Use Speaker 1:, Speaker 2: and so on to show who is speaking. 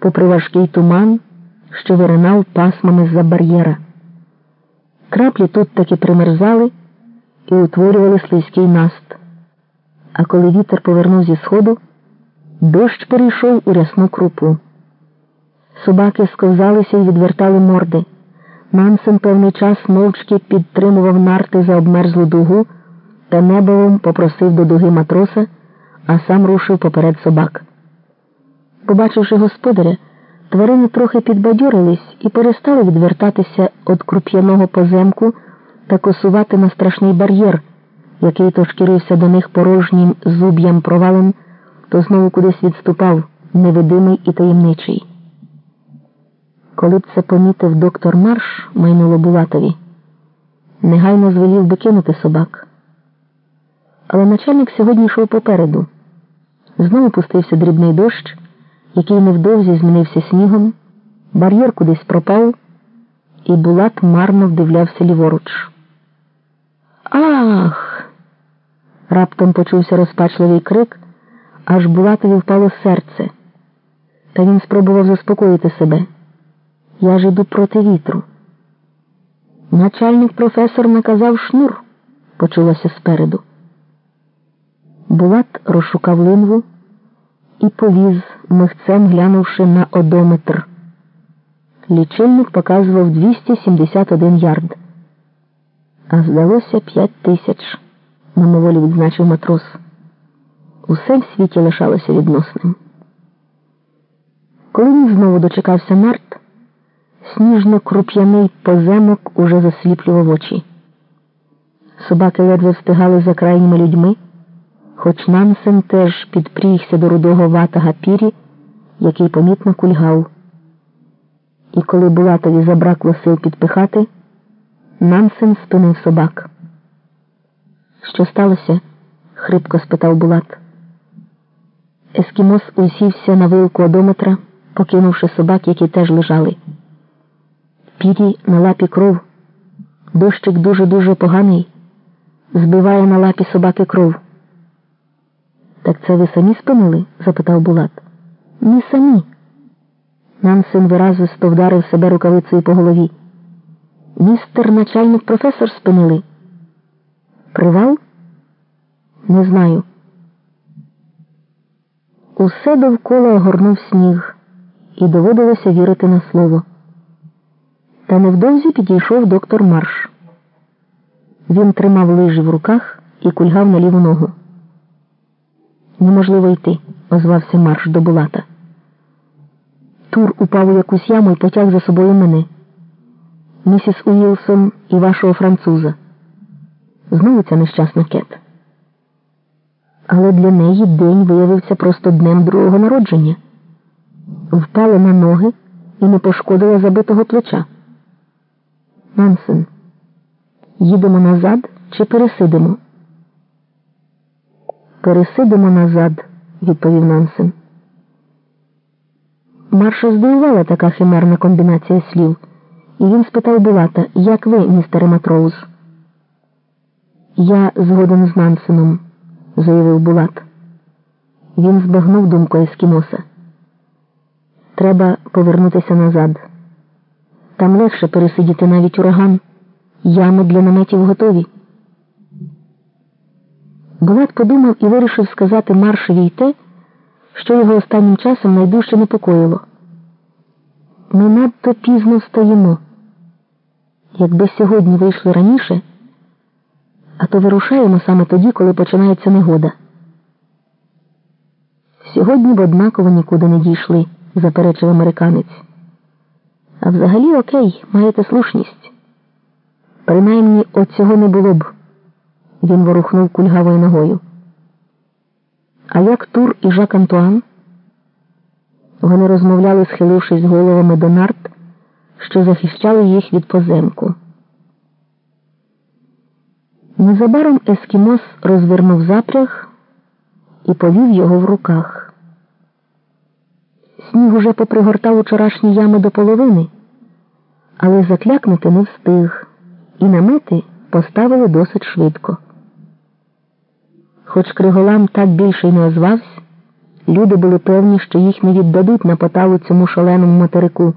Speaker 1: попри важкий туман, що виринав пасмами з-за бар'єра. Краплі тут таки примерзали і утворювали слизький наст. А коли вітер повернув зі сходу, дощ перейшов у рясну крупу. Собаки сковзалися і відвертали морди. Нансен певний час мовчки підтримував нарти за обмерзлу дугу та небовом попросив до дуги матроса, а сам рушив поперед собак. Побачивши господаря, тварини трохи підбадьорились і перестали відвертатися від круп'яного поземку та косувати на страшний бар'єр, який то шкірився до них порожнім зуб'ям провалом, то знову кудись відступав, невидимий і таємничий. Коли б це помітив доктор Марш, майнуло Булатові, негайно звелів би кинути собак. Але начальник сьогодні йшов попереду. Знову пустився дрібний дощ, який невдовзі змінився снігом, бар'єр кудись пропав, і Булат марно вдивлявся ліворуч. Ах! Раптом почувся розпачливий крик, аж Булатові впало серце. Та він спробував заспокоїти себе. Я ж іду проти вітру. Начальник професор наказав шнур, почулося спереду. Булат розшукав линву і повіз, михцем глянувши на одометр. Лічильник показував 271 ярд. А здалося п'ять тисяч, мимоволі відзначив матрос. Усе в світі лишалося відносним. Коли він знову дочекався нарт, сніжно-круп'яний поземок уже засліплював очі. Собаки ледве встигали за крайніми людьми, хоч Нансен теж підпрігся до рудого ватага пірі, який помітно кульгав. І коли Булатові забракло сил підпихати, Нансен спинив собак. Що сталося? хрипко спитав Булат. Ескімос усівся на вилку одометра, покинувши собак, які теж лежали. Пірі на лапі кров. Дощик дуже-дуже поганий. Збиває на лапі собаки кров. Так це ви самі спинили? запитав Булат. Не самі. Нансен виразисто вдарив себе рукавицею по голові. Містер начальник професор спинили. Привал? Не знаю. Усе довкола огорнув сніг, і доводилося вірити на слово. Та невдовзі підійшов доктор Марш. Він тримав лижі в руках і кульгав на ліву ногу. Неможливо йти, озвався Марш до Булата. Тур упав у якусь яму і потяг за собою мене. Місіс Уілсон і вашого француза. Знову ця нещасна кет. Але для неї день виявився просто днем другого народження. Впала на ноги і не пошкодила забитого плеча. Нансен, їдемо назад чи пересидимо? Пересидимо назад, відповів Нансен. Марша здивувала така химерна комбінація слів, і він спитав Булата, як ви, містере Матроуз? Я згоден з Нансеном, заявив Булат. Він збагнув думку Ескімоса. Треба повернутися назад. Там легше пересидіти навіть ураган. Ями для наметів готові. Булат подумав і вирішив сказати Маршеві й те, що його останнім часом найдужче непокоїло. Ми надто пізно стоїмо. Якби сьогодні вийшли раніше, а то вирушаємо саме тоді, коли починається негода. Сьогодні б однаково нікуди не дійшли, заперечив американець. А взагалі окей, маєте слушність. Принаймні от цього не було б. Він ворухнув кульгавою ногою. А як Тур і Жак Антуан? Вони розмовляли, схилившись головами до нарт, що захищали їх від поземку. Незабаром Ескімос розвернув запряг і повів його в руках. Сніг уже попригортав учорашні ями до половини, але заклякнути не встиг, і намети поставили досить швидко. Хоч Криголам так більше й не озвався, Люди були певні, що їх не віддадуть на поталу цьому шаленому материку,